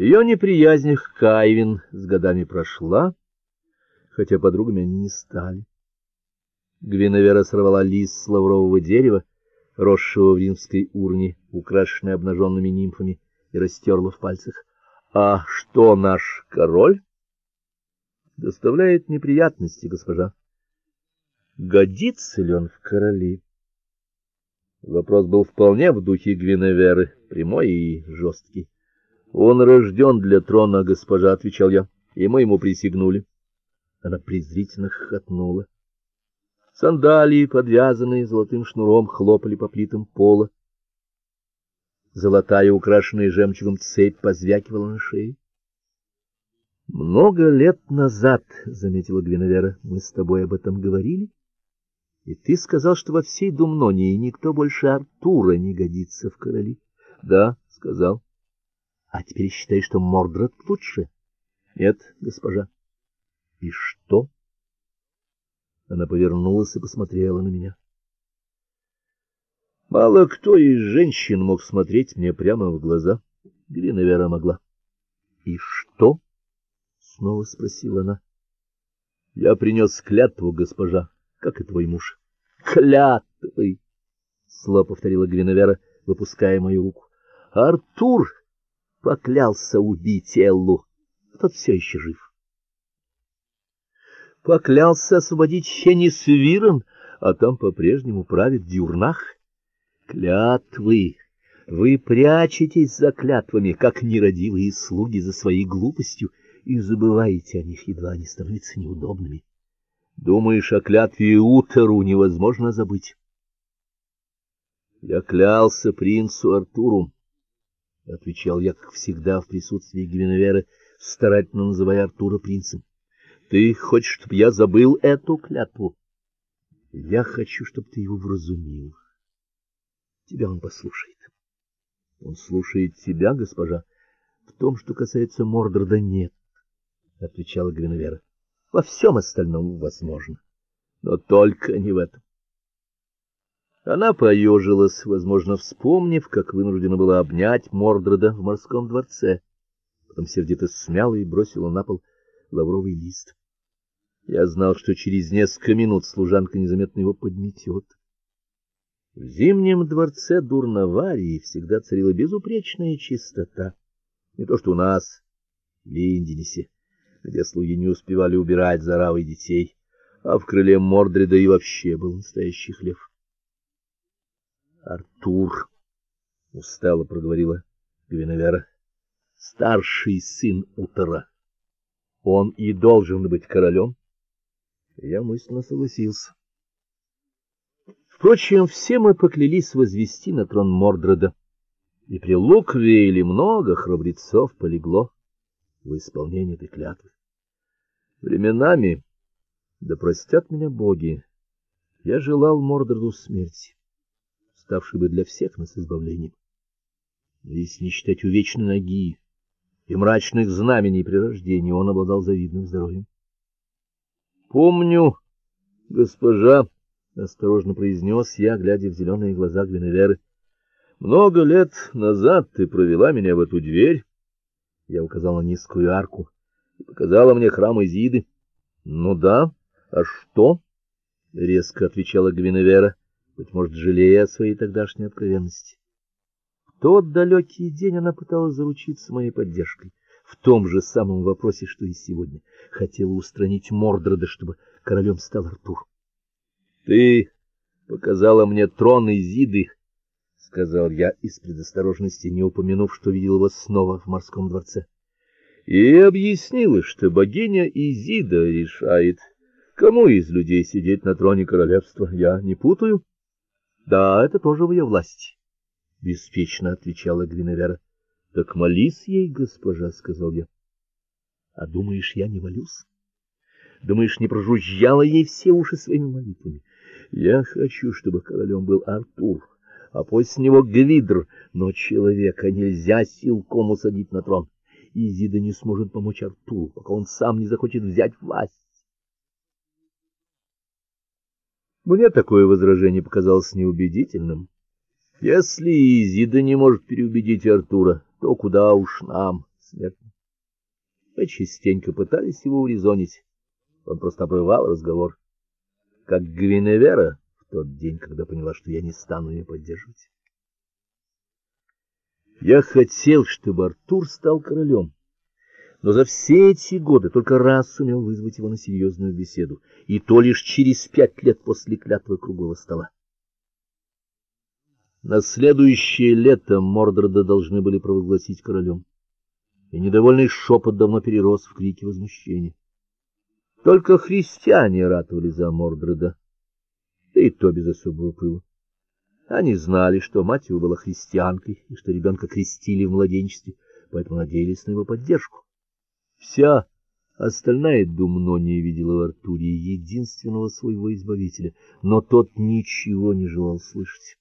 Ее неприязнь к Кайвин с годами прошла, хотя подругами они не стали. Гвиневера сорвала лист с лаврового дерева, росшего в римской урне, украшенной обнаженными нимфами, и растерла в пальцах. — А что наш король? — Доставляет неприятности, госпожа. — Годится ли он в короли? Вопрос был вполне в духе Гвиневеры, прямой и жесткий. — Он рожден для трона, госпожа, — отвечал я, — и мы ему присягнули. Она презрительно хохотнула. Сандалии, подвязанные золотым шнуром, хлопали по плитам пола. Золотая, украшенная жемчугом цепь позвякивала на шее. Много лет назад, заметила Гвиневера, мы с тобой об этом говорили, и ты сказал, что во всей Думнонии никто больше Артура не годится в короли. Да, сказал. А теперь считаешь, что Мордред лучше? Нет, госпожа. И что? Она повернулась и посмотрела на меня. Мало кто из женщин мог смотреть мне прямо в глаза. Гвиневера могла. — И что? — снова спросила она. — Я принес клятву, госпожа, как и твой муж. — Клятвы! — сло повторила Гвиневера, выпуская мою руку. — Артур поклялся убить Эллу. Тот все еще жив поклялся освободить Хенис Вирон, а там по-прежнему правит Дюрнах. Клятвы! Вы прячетесь за клятвами, как нерадивые слуги за своей глупостью, и забываете о них, едва они становятся неудобными. Думаешь, о клятве Утеру невозможно забыть? Я клялся принцу Артуру, — отвечал я, как всегда, в присутствии Гвиневеры, старательно называя Артура принцем. Ты хочешь, чтобы я забыл эту клятву? Я хочу, чтобы ты его вразумил. Тебя он послушает. Он слушает тебя, госпожа. В том, что касается Мордорда, нет, отвечала Гвиневера. Во всем остальном возможно, но только не в этом. Она поежилась, возможно, вспомнив, как вынуждена была обнять Мордрода в морском дворце. Потом сердито смяла и бросила на пол лавровый лист. Я знал, что через несколько минут служанка незаметно его подметет. В зимнем дворце Дурноварии всегда царила безупречная чистота. Не то что у нас, в Линденесе, где слуги не успевали убирать за равой детей, а в крыле Мордреда и вообще был настоящий хлев. Артур, устало проговорила Гвиневера, старший сын Утора. Он и должен быть королем. Я мысленно согласился. Впрочем, все мы поклялись возвести на трон Мордреда, и при Луквейле много храбрецов полегло в исполнении этой клятвы. Временами, да простят меня боги, я желал Мордреду смерти, ставшей бы для всех нас избавлением. Если не считать увечной ноги и мрачных знамений при рождении, он обладал завидным здоровьем. Помню, госпожа, осторожно произнес я, глядя в зеленые глаза Гвиневеры. Много лет назад ты провела меня в эту дверь. Я указал на низкую арку и показала мне храм Изиды. Ну да, а что? резко отвечала Гвиневера, быть может, жалея о своей тогдашней откровенности. В тот далекий день она пыталась заручиться моей поддержкой в том же самом вопросе, что и сегодня. Хотела устранить Мордреда, чтобы королем стал Артур. Ты показала мне трон Изиды, сказал я из предосторожности, не упомянув, что видел его снова в морском дворце. И объяснила, что богиня Изида решает, кому из людей сидеть на троне королевства. Я не путаю? Да, это тоже в ее власти, беспечно отвечала Гвиневера. — Так молись ей, госпожа, — сказал я. — А думаешь, я не молюсь? Думаешь, не прожужжала ей все уши своими молитвами? Я хочу, чтобы королем был Артур, а после него Гвидр, но человека нельзя силком усадить на трон. Изида не сможет помочь Артуру, пока он сам не захочет взять власть. Мне такое возражение показалось неубедительным. Если Изида не может переубедить Артура, то куда уж нам бессмертным. Мы частенько пытались его урезонить, он просто обрывал разговор, как Гвиневера в тот день, когда поняла, что я не стану ее поддерживать. Я хотел, чтобы Артур стал королем, но за все эти годы только раз сумел вызвать его на серьезную беседу, и то лишь через пять лет после клятвы круглого стола. На следующее лето Мордреда должны были провозгласить королем, и недовольный шепот давно перерос в крики возмущения. Только христиане ратовали за Мордреда, да и то без особого пыла. Они знали, что мать его была христианкой и что ребенка крестили в младенчестве, поэтому надеялись на его поддержку. Вся остальная Думнония видела в Артуре единственного своего избавителя, но тот ничего не желал слышать.